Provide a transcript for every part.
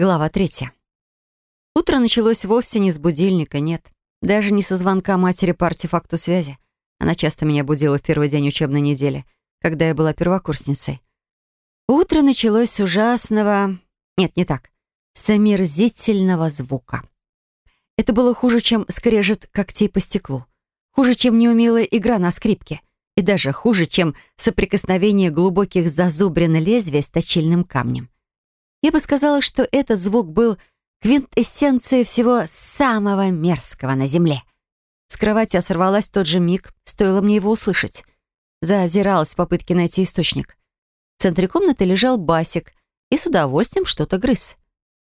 Глава третья. Утро началось вовсе не с будильника, нет. Даже не со звонка матери по артефакту связи. Она часто меня будила в первый день учебной недели, когда я была первокурсницей. Утро началось с ужасного... Нет, не так. С омерзительного звука. Это было хуже, чем скрежет когтей по стеклу. Хуже, чем неумелая игра на скрипке. И даже хуже, чем соприкосновение глубоких зазубрин лезвия с точильным камнем. Я бы сказала, что этот звук был квинтэссенцией всего самого мерзкого на земле. С кровати я сорвалась тот же миг, стоило мне его услышать. Заозиралась в попытке найти источник. В центре комнаты лежал Басик и с удовольствием что-то грыз.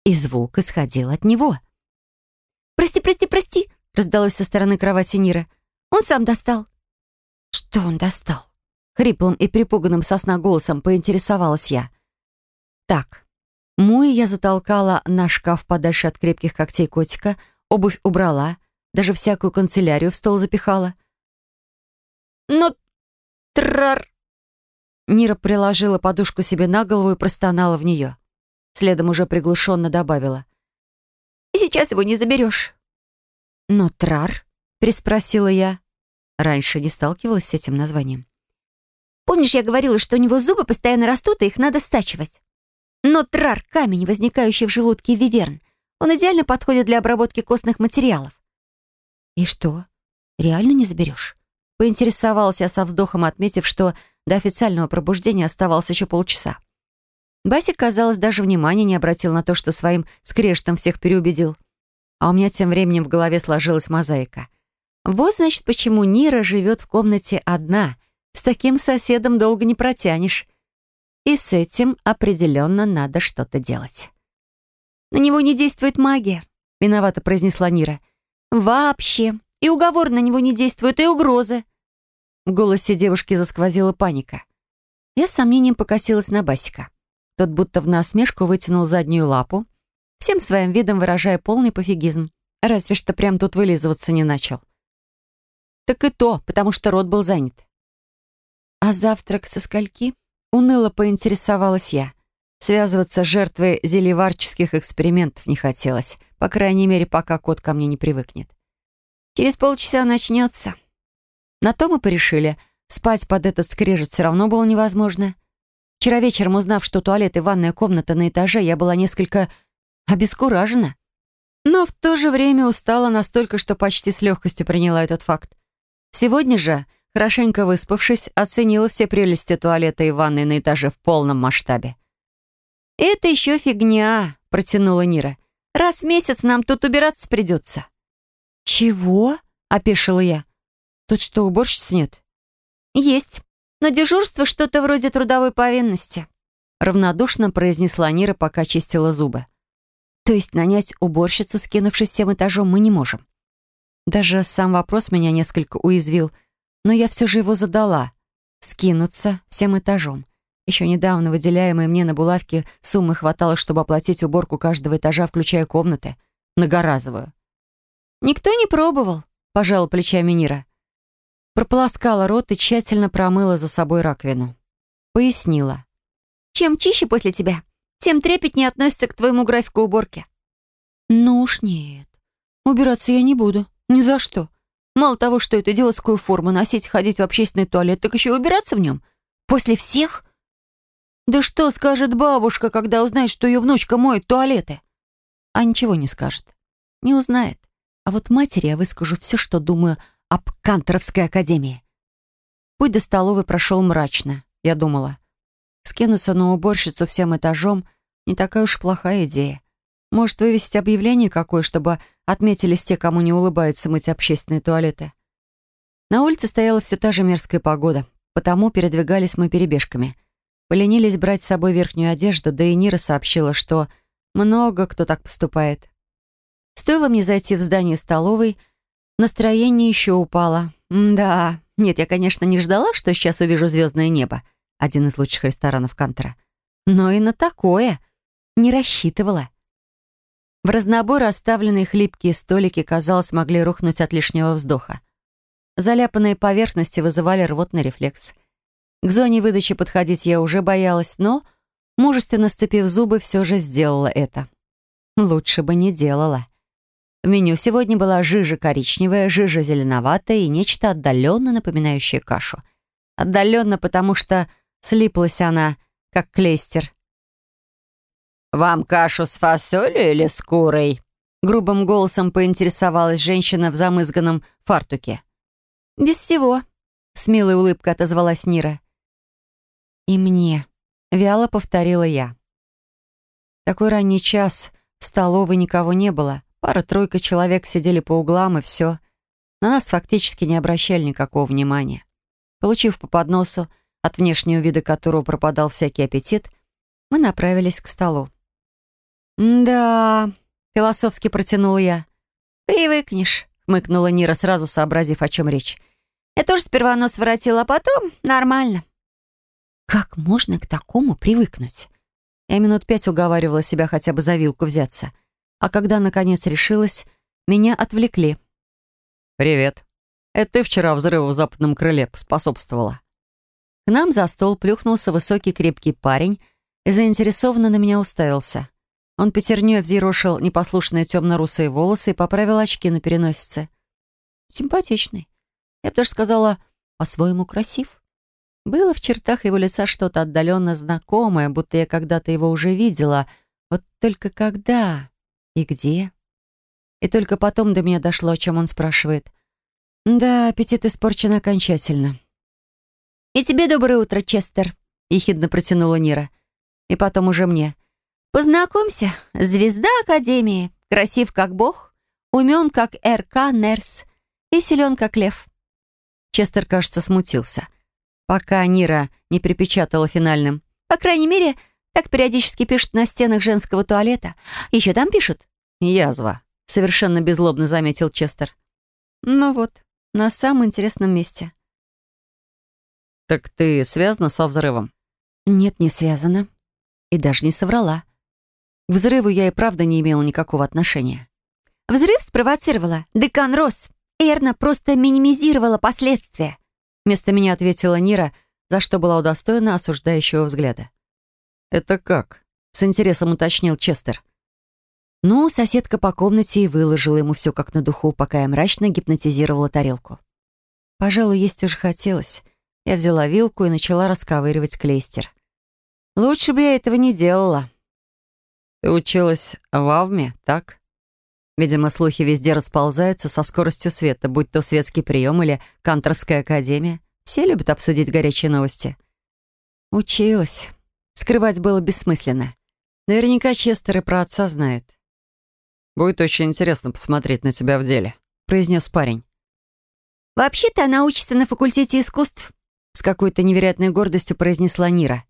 И звук исходил от него. «Прости, прости, прости!» — раздалось со стороны кровати Нира. «Он сам достал». «Что он достал?» Хриплым и припуганным сосна голосом поинтересовалась я. «Так, Муи я затолкала на шкаф подальше от крепких когтей котика, обувь убрала, даже всякую канцелярию в стол запихала. «Но трар...» Нира приложила подушку себе на голову и простонала в нее. Следом уже приглушенно добавила. «И сейчас его не заберешь». «Но трар?» — переспросила я. Раньше не сталкивалась с этим названием. «Помнишь, я говорила, что у него зубы постоянно растут, и их надо стачивать?» Но трар — камень, возникающий в желудке виверн. Он идеально подходит для обработки костных материалов. «И что, реально не заберешь?» Поинтересовалась я со вздохом, отметив, что до официального пробуждения оставалось еще полчаса. Басик, казалось, даже внимания не обратил на то, что своим скрештом всех переубедил. А у меня тем временем в голове сложилась мозаика. Вот, значит, почему Нира живет в комнате одна. С таким соседом долго не протянешь. И с этим определенно надо что-то делать. «На него не действует магия», — виновато произнесла Нира. «Вообще. И уговор на него не действует, и угрозы». В голосе девушки засквозила паника. Я с сомнением покосилась на Басика. Тот будто в насмешку вытянул заднюю лапу, всем своим видом выражая полный пофигизм. Разве что прям тут вылизываться не начал. Так и то, потому что рот был занят. «А завтрак со скольки?» Уныло поинтересовалась я. Связываться с жертвой зельеварческих экспериментов не хотелось, по крайней мере, пока кот ко мне не привыкнет. Через полчаса начнется. На то мы порешили. Спать под этот скрежет все равно было невозможно. Вчера вечером, узнав, что туалет и ванная комната на этаже, я была несколько обескуражена. Но в то же время устала настолько, что почти с легкостью приняла этот факт. Сегодня же хорошенько выспавшись, оценила все прелести туалета и ванной на этаже в полном масштабе. «Это еще фигня», — протянула Нира. «Раз в месяц нам тут убираться придется». «Чего?» — опешила я. «Тут что, уборщиц нет?» «Есть, но дежурство что-то вроде трудовой повинности», — равнодушно произнесла Нира, пока чистила зубы. «То есть нанять уборщицу, скинувшись всем этажом, мы не можем?» Даже сам вопрос меня несколько уязвил — но я все же его задала. Скинуться всем этажом. Еще недавно выделяемые мне на булавке суммы хватало, чтобы оплатить уборку каждого этажа, включая комнаты. Многоразовую. «Никто не пробовал», — пожала плечами Нира. Прополоскала рот и тщательно промыла за собой раковину. Пояснила. «Чем чище после тебя, тем трепетнее относится к твоему графику уборки». «Ну уж нет. Убираться я не буду. Ни за что. Мало того, что это идиотскую форму носить, ходить в общественный туалет, так еще и убираться в нем. После всех? Да что скажет бабушка, когда узнает, что ее внучка моет туалеты? А ничего не скажет. Не узнает. А вот матери я выскажу все, что думаю об Канторовской академии. Путь до столовой прошел мрачно, я думала. Скинуться на уборщицу всем этажом — не такая уж плохая идея. Может, вывесить объявление какое, чтобы отметились те, кому не улыбается мыть общественные туалеты. На улице стояла все та же мерзкая погода, потому передвигались мы перебежками. Поленились брать с собой верхнюю одежду, да и Нира сообщила, что много кто так поступает. Стоило мне зайти в здание столовой, настроение еще упало. М да, нет, я, конечно, не ждала, что сейчас увижу звездное небо, один из лучших ресторанов Кантера. Но и на такое не рассчитывала. В разнобой расставленные хлипкие столики, казалось, могли рухнуть от лишнего вздоха. Заляпанные поверхности вызывали рвотный рефлекс. К зоне выдачи подходить я уже боялась, но, мужественно сцепив зубы, все же сделала это. лучше бы не делала. В меню сегодня была жижа коричневая, жижа зеленоватая и нечто отдаленно напоминающее кашу. Отдаленно, потому что слиплась она, как клейстер. «Вам кашу с фасолью или с курой?» Грубым голосом поинтересовалась женщина в замызганном фартуке. «Без всего», — с милой улыбкой отозвалась Нира. «И мне», — вяло повторила я. Такой ранний час, в столовой никого не было. Пара-тройка человек сидели по углам, и все. На нас фактически не обращали никакого внимания. Получив по подносу, от внешнего вида которого пропадал всякий аппетит, мы направились к столу. «Да», — философски протянула я. «Привыкнешь», — хмыкнула Нира, сразу сообразив, о чем речь. «Я тоже сперва нос воротила, а потом нормально». «Как можно к такому привыкнуть?» Я минут пять уговаривала себя хотя бы за вилку взяться. А когда, наконец, решилась, меня отвлекли. «Привет. Это ты вчера взрыву в западном крыле способствовала?» К нам за стол плюхнулся высокий крепкий парень и заинтересованно на меня уставился. Он пятернёй взъерошил непослушные темно-русые волосы и поправил очки на переносице. Симпатичный. Я бы даже сказала, по-своему красив. Было в чертах его лица что-то отдаленно знакомое, будто я когда-то его уже видела. Вот только когда и где? И только потом до меня дошло, о чем он спрашивает. Да, аппетит испорчен окончательно. «И тебе доброе утро, Честер», — ехидно протянула Нира. И потом уже мне — Познакомься, звезда Академии, красив как бог, умен как РК Нерс и силен как лев. Честер, кажется, смутился, пока Нира не припечатала финальным. По крайней мере, так периодически пишут на стенах женского туалета. Еще там пишут? Язва, совершенно беззлобно заметил Честер. Ну вот, на самом интересном месте. «Так ты связана со взрывом?» «Нет, не связана. И даже не соврала. К взрыву я и правда не имела никакого отношения. Взрыв спровоцировала декан Росс. Эрна просто минимизировала последствия. Вместо меня ответила Нира, за что была удостоена осуждающего взгляда. «Это как?» — с интересом уточнил Честер. Ну, соседка по комнате и выложила ему все как на духу, пока я мрачно гипнотизировала тарелку. Пожалуй, есть уже хотелось. Я взяла вилку и начала расковыривать клейстер. Лучше бы я этого не делала. Ты училась в Авме, так? Видимо, слухи везде расползаются со скоростью света, будь то светский прием или Канторовская академия. Все любят обсудить горячие новости. Училась. Скрывать было бессмысленно. Наверняка Честер и про отца знает. «Будет очень интересно посмотреть на тебя в деле», — произнес парень. «Вообще-то она учится на факультете искусств», — с какой-то невероятной гордостью произнесла Нира.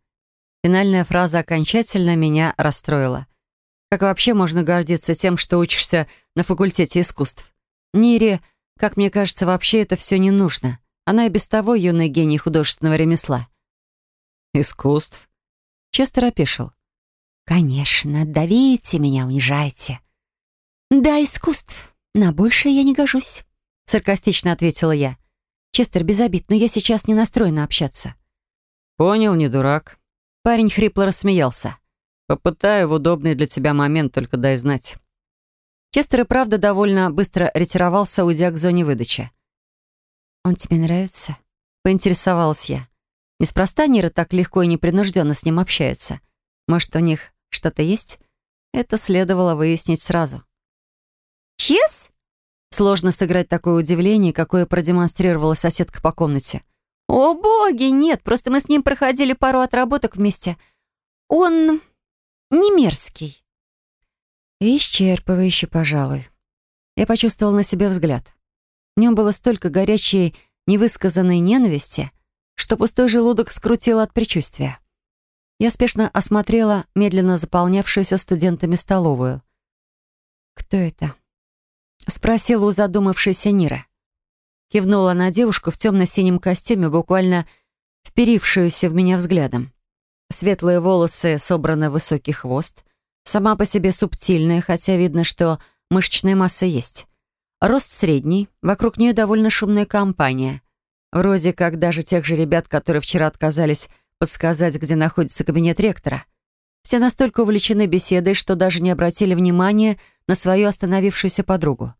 Финальная фраза окончательно меня расстроила. Как вообще можно гордиться тем, что учишься на факультете искусств? Нире, как мне кажется, вообще это все не нужно. Она и без того юный гений художественного ремесла. «Искусств?» Честер опешил. «Конечно, давите меня, унижайте». «Да, искусств. На большее я не гожусь», — саркастично ответила я. «Честер, без обид, но я сейчас не настроена общаться». «Понял, не дурак». Парень хрипло рассмеялся. Попытаю в удобный для тебя момент, только дай знать». Честер и правда довольно быстро ретировался, уйдя к зоне выдачи. «Он тебе нравится?» — поинтересовалась я. Неспроста Нира так легко и непринужденно с ним общается. Может, у них что-то есть? Это следовало выяснить сразу. «Чес?» Сложно сыграть такое удивление, какое продемонстрировала соседка по комнате. «О, боги, нет, просто мы с ним проходили пару отработок вместе. Он не мерзкий. Исчерпывающе, пожалуй. Я почувствовал на себе взгляд. В нем было столько горячей, невысказанной ненависти, что пустой желудок скрутило от предчувствия. Я спешно осмотрела медленно заполнявшуюся студентами столовую. «Кто это?» — спросила у задумавшейся Нира. Кивнула на девушку в темно-синем костюме, буквально вперившуюся в меня взглядом. Светлые волосы собраны в высокий хвост. Сама по себе субтильная, хотя видно, что мышечная масса есть. Рост средний, вокруг нее довольно шумная компания. Вроде как даже тех же ребят, которые вчера отказались подсказать, где находится кабинет ректора. Все настолько увлечены беседой, что даже не обратили внимания на свою остановившуюся подругу.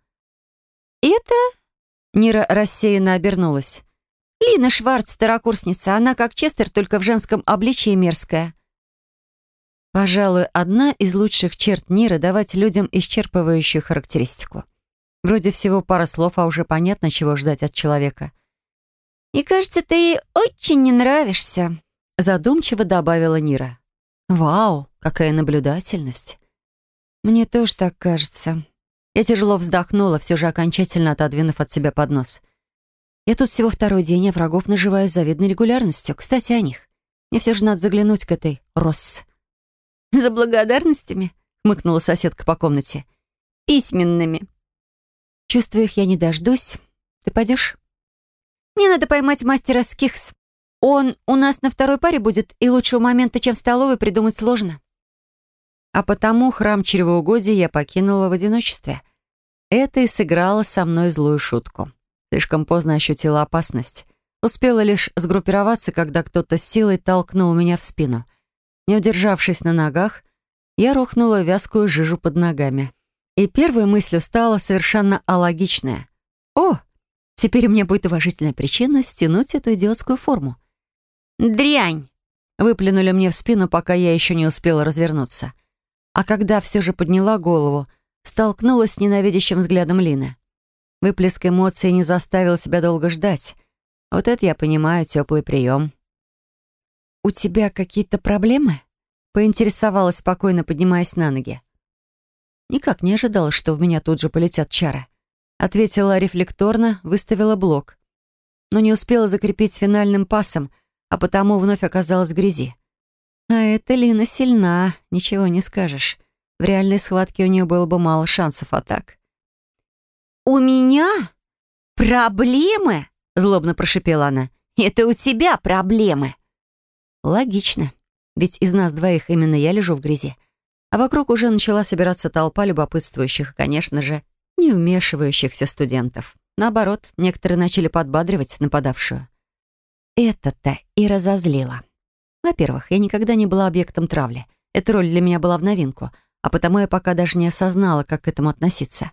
«Это...» — Нира рассеянно обернулась. «Лина Шварц, второкурсница. Она как Честер, только в женском обличии мерзкая». Пожалуй, одна из лучших черт Ниры — давать людям исчерпывающую характеристику. Вроде всего пара слов, а уже понятно, чего ждать от человека. «И кажется, ты ей очень не нравишься», — задумчиво добавила Нира. «Вау, какая наблюдательность!» «Мне тоже так кажется». Я тяжело вздохнула, все же окончательно отодвинув от себя поднос. «Я тут всего второй день, а врагов наживаю с завидной регулярностью. Кстати, о них. Мне все же надо заглянуть к этой Росс». «За благодарностями?» — хмыкнула соседка по комнате. «Письменными». «Чувствую их я не дождусь. Ты пойдешь?» «Мне надо поймать мастера Скихс. Он у нас на второй паре будет, и лучшего момента, чем в столовой, придумать сложно». А потому храм чревоугодия я покинула в одиночестве. Это и сыграло со мной злую шутку. Слишком поздно ощутила опасность. Успела лишь сгруппироваться, когда кто-то силой толкнул меня в спину. Не удержавшись на ногах, я рухнула вязкую жижу под ногами. И первой мыслью стала совершенно алогичная. «О, теперь мне будет уважительная причина стянуть эту идиотскую форму». «Дрянь!» — выплюнули мне в спину, пока я еще не успела развернуться. А когда все же подняла голову, столкнулась с ненавидящим взглядом Лины. Выплеск эмоций не заставил себя долго ждать. Вот это я понимаю, теплый прием. «У тебя какие-то проблемы?» — поинтересовалась, спокойно поднимаясь на ноги. Никак не ожидала, что в меня тут же полетят чары. Ответила рефлекторно, выставила блок. Но не успела закрепить финальным пасом, а потому вновь оказалась в грязи. А эта Лина сильна, ничего не скажешь. В реальной схватке у нее было бы мало шансов атак. «У меня? Проблемы?» — злобно прошипела она. «Это у тебя проблемы». Логично, ведь из нас двоих именно я лежу в грязи. А вокруг уже начала собираться толпа любопытствующих конечно же, не вмешивающихся студентов. Наоборот, некоторые начали подбадривать нападавшую. Это-то и разозлило. Во-первых, я никогда не была объектом травли. Эта роль для меня была в новинку, а потому я пока даже не осознала, как к этому относиться.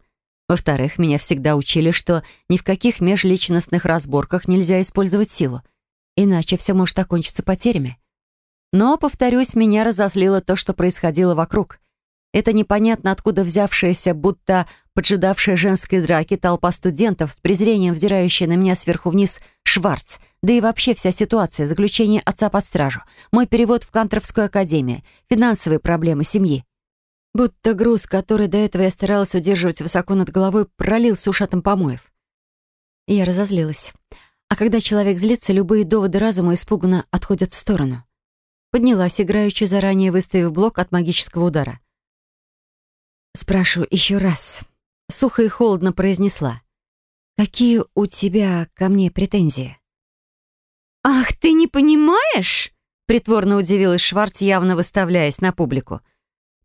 Во-вторых, меня всегда учили, что ни в каких межличностных разборках нельзя использовать силу, иначе все может окончиться потерями. Но, повторюсь, меня разозлило то, что происходило вокруг. Это непонятно откуда взявшаяся, будто поджидавшая женской драки толпа студентов с презрением взирающая на меня сверху вниз Шварц, да и вообще вся ситуация, заключение отца под стражу, мой перевод в Кантровскую академию, финансовые проблемы семьи. Будто груз, который до этого я старалась удерживать высоко над головой, пролился ушатом помоев. Я разозлилась. А когда человек злится, любые доводы разума испуганно отходят в сторону. Поднялась, играючи заранее выставив блок от магического удара. Спрашиваю еще раз. Сухо и холодно произнесла. «Какие у тебя ко мне претензии?» «Ах, ты не понимаешь?» Притворно удивилась Шварц, явно выставляясь на публику.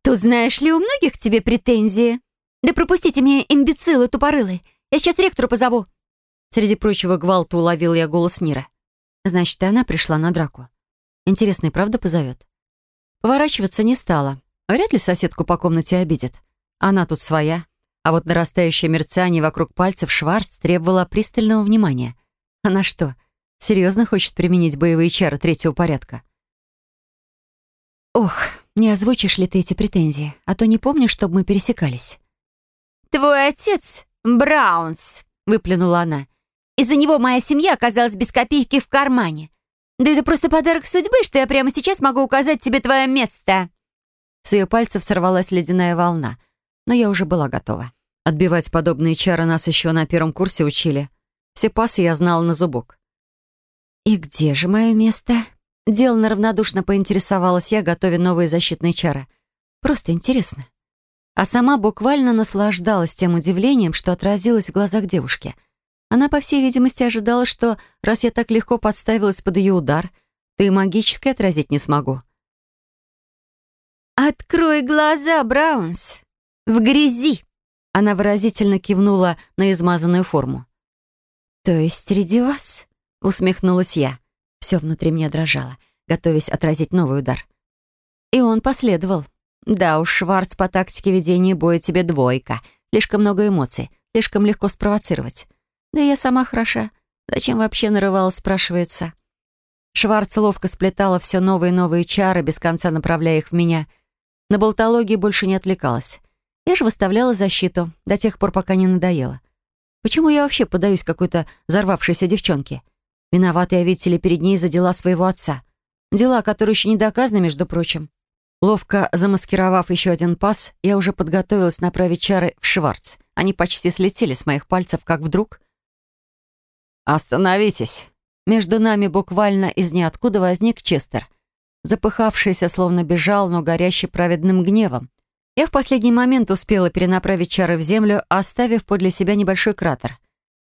«Тут знаешь ли, у многих к тебе претензии?» «Да пропустите меня, имбецилы тупорылые! Я сейчас ректору позову!» Среди прочего гвалта уловил я голос Нира. Значит, и она пришла на драку. Интересно, и правда позовет? Поворачиваться не стала. Вряд ли соседку по комнате обидит. Она тут своя. А вот нарастающее мерцание вокруг пальцев Шварц требовало пристального внимания. Она что, серьезно хочет применить боевые чары третьего порядка? Ох, не озвучишь ли ты эти претензии, а то не помню, чтобы мы пересекались. «Твой отец — Браунс», — выплюнула она. «Из-за него моя семья оказалась без копейки в кармане. Да это просто подарок судьбы, что я прямо сейчас могу указать тебе твое место». С ее пальцев сорвалась ледяная волна — но я уже была готова. Отбивать подобные чары нас еще на первом курсе учили. Все пасы я знала на зубок. «И где же мое место?» Делано равнодушно поинтересовалась я, готовя новые защитные чары. Просто интересно. А сама буквально наслаждалась тем удивлением, что отразилось в глазах девушки. Она, по всей видимости, ожидала, что раз я так легко подставилась под ее удар, то и магически отразить не смогу. «Открой глаза, Браунс!» В грязи!» Она выразительно кивнула на измазанную форму. «То есть среди вас?» — усмехнулась я. Все внутри меня дрожало, готовясь отразить новый удар. И он последовал. Да уж, Шварц по тактике ведения боя тебе двойка. Слишком много эмоций, слишком легко спровоцировать. Да я сама хороша. Зачем вообще нарывалась, спрашивается. Шварц ловко сплетала все новые и новые чары, без конца направляя их в меня. На болтологии больше не отвлекалась. Я же выставляла защиту до тех пор, пока не надоело. Почему я вообще подаюсь какой-то взорвавшейся девчонке? Виновата я, видите ли, перед ней за дела своего отца. Дела, которые еще не доказаны, между прочим. Ловко замаскировав еще один пас, я уже подготовилась направить чары в Шварц. Они почти слетели с моих пальцев, как вдруг... «Остановитесь!» Между нами буквально из ниоткуда возник Честер. Запыхавшийся, словно бежал, но горящий праведным гневом. Я в последний момент успела перенаправить чары в землю, оставив подле себя небольшой кратер.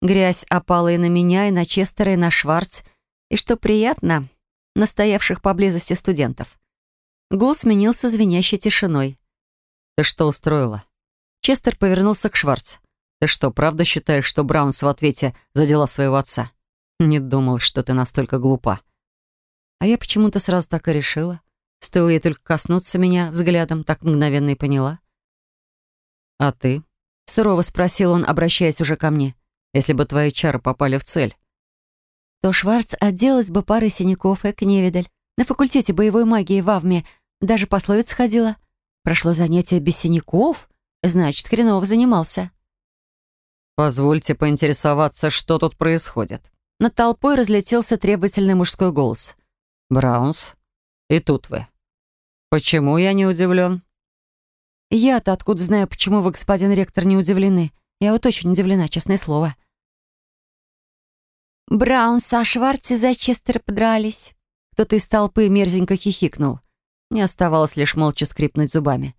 Грязь опала и на меня, и на Честера, и на Шварц, и, что приятно, на стоявших поблизости студентов. Гул сменился звенящей тишиной. «Ты что устроила?» Честер повернулся к Шварц. «Ты что, правда считаешь, что Браунс в ответе за дела своего отца?» «Не думал, что ты настолько глупа». А я почему-то сразу так и решила. Стоило ей только коснуться меня взглядом, так мгновенно и поняла. «А ты?» — сурово спросил он, обращаясь уже ко мне. «Если бы твои чары попали в цель». То Шварц отделалась бы парой синяков, эк невидаль. На факультете боевой магии в Авме даже пословица ходила. Прошло занятие без синяков, значит, хреново занимался. «Позвольте поинтересоваться, что тут происходит». Над толпой разлетелся требовательный мужской голос. «Браунс, и тут вы. Почему я не удивлен?» «Я-то откуда знаю, почему вы, господин ректор, не удивлены? Я вот очень удивлена, честное слово». Браунс со Шварц за Честера подрались. Кто-то из толпы мерзенько хихикнул. Мне оставалось лишь молча скрипнуть зубами.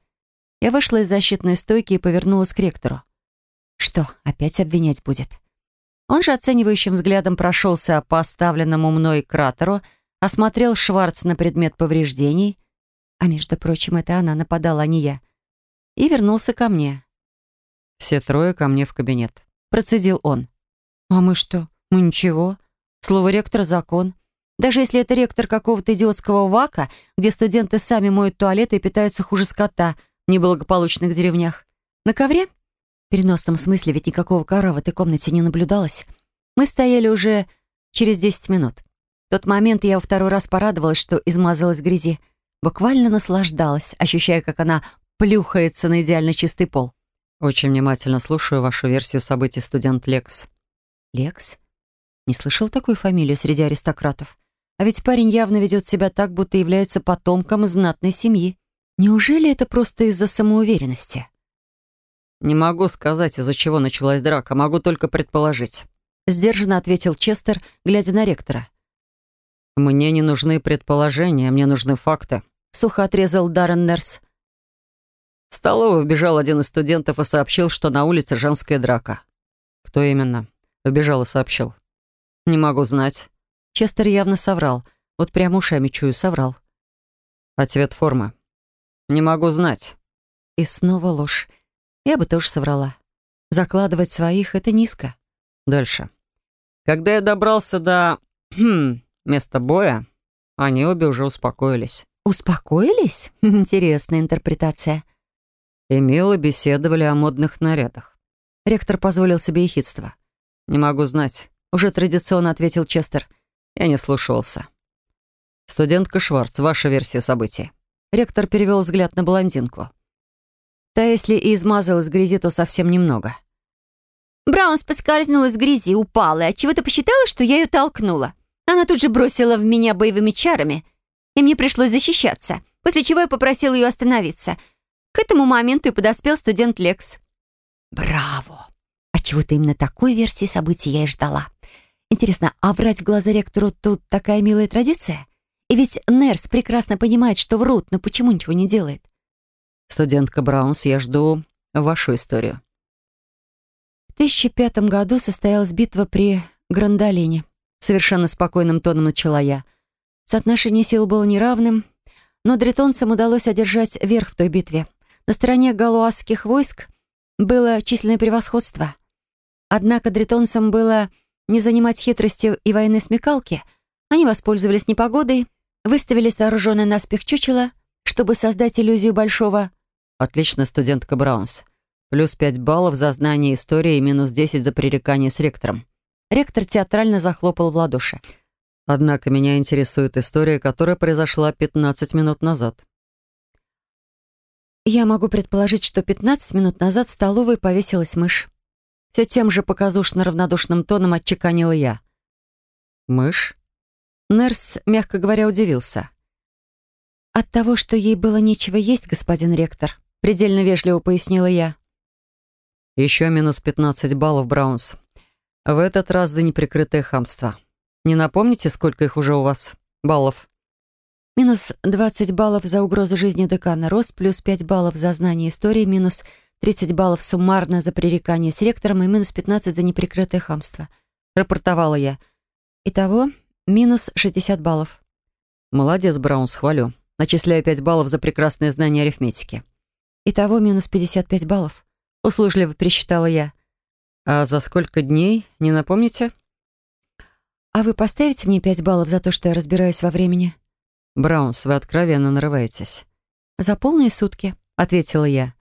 Я вышла из защитной стойки и повернулась к ректору. Что, опять обвинять будет? Он же оценивающим взглядом прошелся по оставленному мной кратеру, осмотрел Шварц на предмет повреждений, а, между прочим, это она нападала, а не я, и вернулся ко мне. «Все трое ко мне в кабинет», — процедил он. «А мы что? Мы ничего. Слово ректора — закон. Даже если это ректор какого-то идиотского ВАКа, где студенты сами моют туалеты и питаются хуже скота в неблагополучных деревнях. На ковре? В переносном смысле ведь никакого ковра в этой комнате не наблюдалось. Мы стояли уже через 10 минут. В тот момент я во второй раз порадовалась, что измазалась в грязи. Буквально наслаждалась, ощущая, как она плюхается на идеально чистый пол. «Очень внимательно слушаю вашу версию событий, студент Лекс». «Лекс?» Не слышал такой фамилии среди аристократов. А ведь парень явно ведет себя так, будто является потомком знатной семьи. Неужели это просто из-за самоуверенности? «Не могу сказать, из-за чего началась драка, могу только предположить», — сдержанно ответил Честер, глядя на ректора. «Мне не нужны предположения, мне нужны факты», — сухо отрезал Даррен Нерс. В столовую вбежал один из студентов и сообщил, что на улице женская драка. «Кто именно?» Вбежал и сообщил. «Не могу знать. Честер явно соврал. Вот прямо ушами чую, соврал. А цвет формы? Не могу знать. И снова ложь. Я бы тоже соврала. Закладывать своих — это низко. Дальше. Когда я добрался до... Хм, места боя, они обе уже успокоились. Успокоились? Интересная интерпретация. И мило беседовали о модных нарядах. Ректор позволил себе ехидство. «Не могу знать», — уже традиционно ответил Честер. Я не вслушивался. «Студентка Шварц, ваша версия событий». Ректор перевел взгляд на блондинку. Та, если и измазалась в грязи, то совсем немного. Браунс поскользнулась в грязи, упала, и отчего-то посчитала, что я ее толкнула. Она тут же бросила в меня боевыми чарами, и мне пришлось защищаться, после чего я попросила ее остановиться. К этому моменту и подоспел студент Лекс. «Браво! А чего-то именно такой версии событий я и ждала. Интересно, а врать в глаза ректору тут такая милая традиция? И ведь Нерс прекрасно понимает, что врут, но почему ничего не делает? Студентка Браунс, я жду вашу историю. В 1005 году состоялась битва при Грандолине. Совершенно спокойным тоном начала я. Соотношение сил было неравным, но дретонцам удалось одержать верх в той битве. На стороне галуазских войск было численное превосходство. Однако дретонцам было не занимать хитрости и военной смекалки, они воспользовались непогодой, выставили сооруженное наспех чучело чтобы создать иллюзию большого... Отлично, студентка Браунс. Плюс пять баллов за знание истории и минус десять за пререкание с ректором. Ректор театрально захлопал в ладоши. Однако меня интересует история, которая произошла 15 минут назад. Я могу предположить, что 15 минут назад в столовой повесилась мышь. Все тем же показушно равнодушным тоном отчеканила я. Мышь? Нерс, мягко говоря, удивился. От того, что ей было нечего есть, господин ректор, предельно вежливо пояснила я. Еще минус 15 баллов, Браунс. В этот раз за неприкрытое хамство. Не напомните, сколько их уже у вас? Баллов? Минус 20 баллов за угрозу жизни декана Рос, плюс 5 баллов за знание истории, минус 30 баллов суммарно за пререкание с ректором и минус 15 за неприкрытое хамство. Рапортовала я. Итого минус 60 баллов. Молодец, Браунс, хвалю. Начисляю 5 баллов за прекрасное знание арифметики. Итого минус 55 баллов. Услужливо пересчитала я. А за сколько дней, не напомните? А вы поставите мне 5 баллов за то, что я разбираюсь во времени? Браунс, вы откровенно нарываетесь. За полные сутки, ответила я.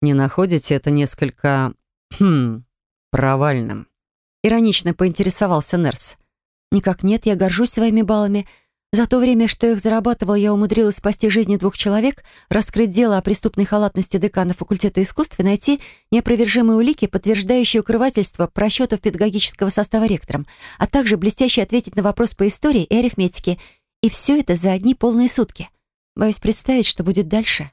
Не находите это несколько... Хм... провальным? Иронично поинтересовался Нерс. «Никак нет, я горжусь своими баллами. За то время, что их зарабатывал, я умудрилась спасти жизни двух человек, раскрыть дело о преступной халатности декана факультета искусств и найти неопровержимые улики, подтверждающие укрывательство просчетов педагогического состава ректором, а также блестяще ответить на вопрос по истории и арифметике. И все это за одни полные сутки. Боюсь представить, что будет дальше».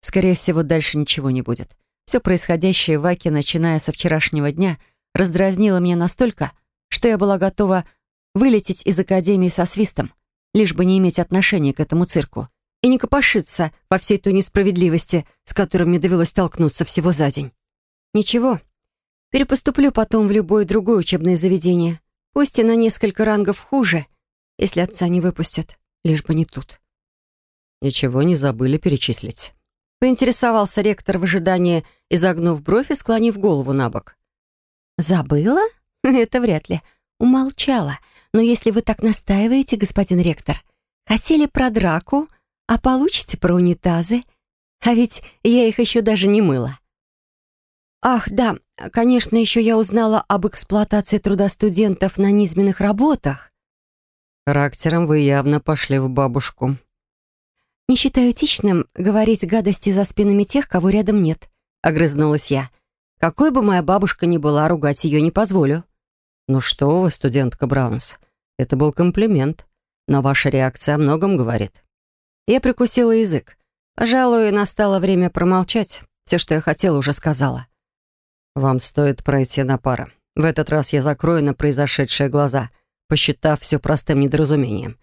Скорее всего, дальше ничего не будет. Все происходящее в Аке, начиная со вчерашнего дня — раздразнила меня настолько, что я была готова вылететь из академии со свистом, лишь бы не иметь отношения к этому цирку и не копошиться во всей той несправедливости, с которой мне довелось столкнуться всего за день. Ничего, перепоступлю потом в любое другое учебное заведение, пусть и на несколько рангов хуже, если отца не выпустят, лишь бы не тут. Ничего не забыли перечислить. Поинтересовался ректор в ожидании, изогнув бровь и склонив голову на бок. «Забыла? Это вряд ли. Умолчала. Но если вы так настаиваете, господин ректор, хотели про драку, а получите про унитазы. А ведь я их еще даже не мыла». «Ах, да, конечно, еще я узнала об эксплуатации труда студентов на низменных работах». «Характером вы явно пошли в бабушку». «Не считаю этичным говорить гадости за спинами тех, кого рядом нет», — огрызнулась я. Какой бы моя бабушка ни была, ругать ее не позволю. Ну что вы, студентка Браунс, это был комплимент, но ваша реакция о многом говорит. Я прикусила язык. Пожалуй, настало время промолчать. Все, что я хотела, уже сказала. Вам стоит пройти на пары. В этот раз я закрою на произошедшие глаза, посчитав все простым недоразумением.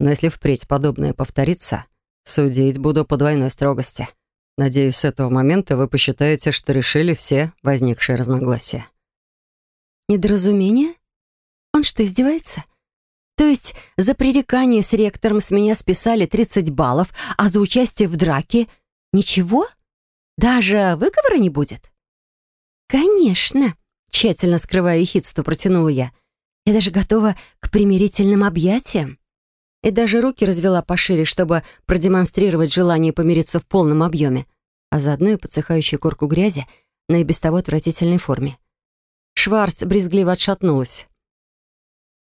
Но если впредь подобное повторится, судить буду по двойной строгости. Надеюсь, с этого момента вы посчитаете, что решили все возникшие разногласия. Недоразумение? Он что, издевается? То есть за пререкание с ректором с меня списали 30 баллов, а за участие в драке ничего? Даже выговора не будет? Конечно, тщательно скрывая ехидство, протянула я. Я даже готова к примирительным объятиям. И даже руки развела пошире, чтобы продемонстрировать желание помириться в полном объеме, а заодно и подсыхающую корку грязи на и без того отвратительной форме. Шварц брезгливо отшатнулась.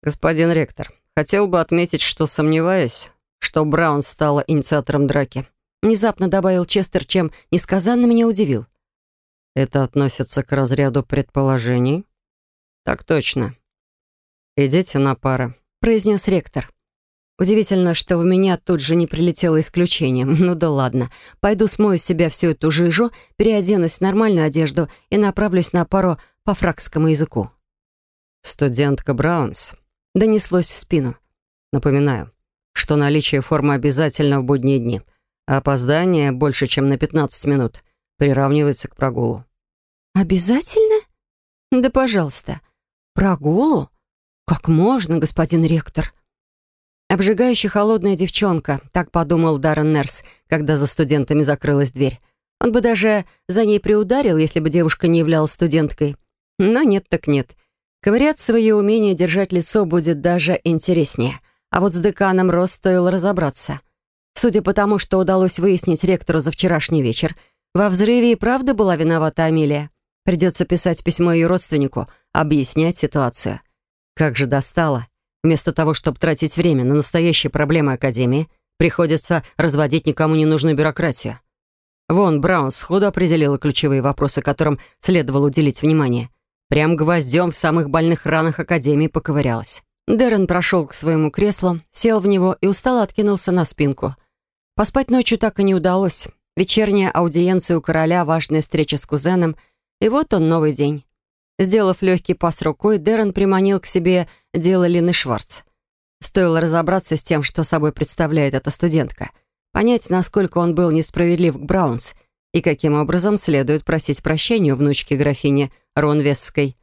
«Господин ректор, хотел бы отметить, что сомневаюсь, что Браун стала инициатором драки», внезапно добавил Честер, чем несказанно меня удивил. «Это относится к разряду предположений?» «Так точно. Идите на пары», — произнес ректор. Удивительно, что в меня тут же не прилетело исключением. Ну да ладно. Пойду смою с себя всю эту жижу, переоденусь в нормальную одежду и направлюсь на пару по фракскому языку. «Студентка Браунс», — донеслось в спину. «Напоминаю, что наличие формы обязательно в будние дни, а опоздание больше, чем на 15 минут, приравнивается к прогулу». «Обязательно? Да пожалуйста. Прогулу? Как можно, господин ректор?» Обжигающая холодная девчонка, так подумал Даррен Нерс, когда за студентами закрылась дверь. Он бы даже за ней приударил, если бы девушка не являлась студенткой. Но нет так нет. Ковыряться в ее умении держать лицо будет даже интереснее. А вот с деканом Рос стоило разобраться. Судя по тому, что удалось выяснить ректору за вчерашний вечер, во взрыве и правда была виновата Амилия. Придется писать письмо ее родственнику, объяснять ситуацию. Как же достало. Вместо того, чтобы тратить время на настоящие проблемы Академии, приходится разводить никому ненужную бюрократию. Вон, Браун сходу определила ключевые вопросы, которым следовало уделить внимание. Прям гвоздем в самых больных ранах Академии поковырялась. Дэрон прошел к своему креслу, сел в него и устало откинулся на спинку. Поспать ночью так и не удалось. Вечерняя аудиенция у короля, важная встреча с кузеном, и вот он, новый день. Сделав легкий пас рукой, Дэрон приманил к себе дело Лины Шварц. Стоило разобраться с тем, что собой представляет эта студентка — понять, насколько он был несправедлив к Браунс и каким образом следует просить прощения у внучки графини Ронвесской.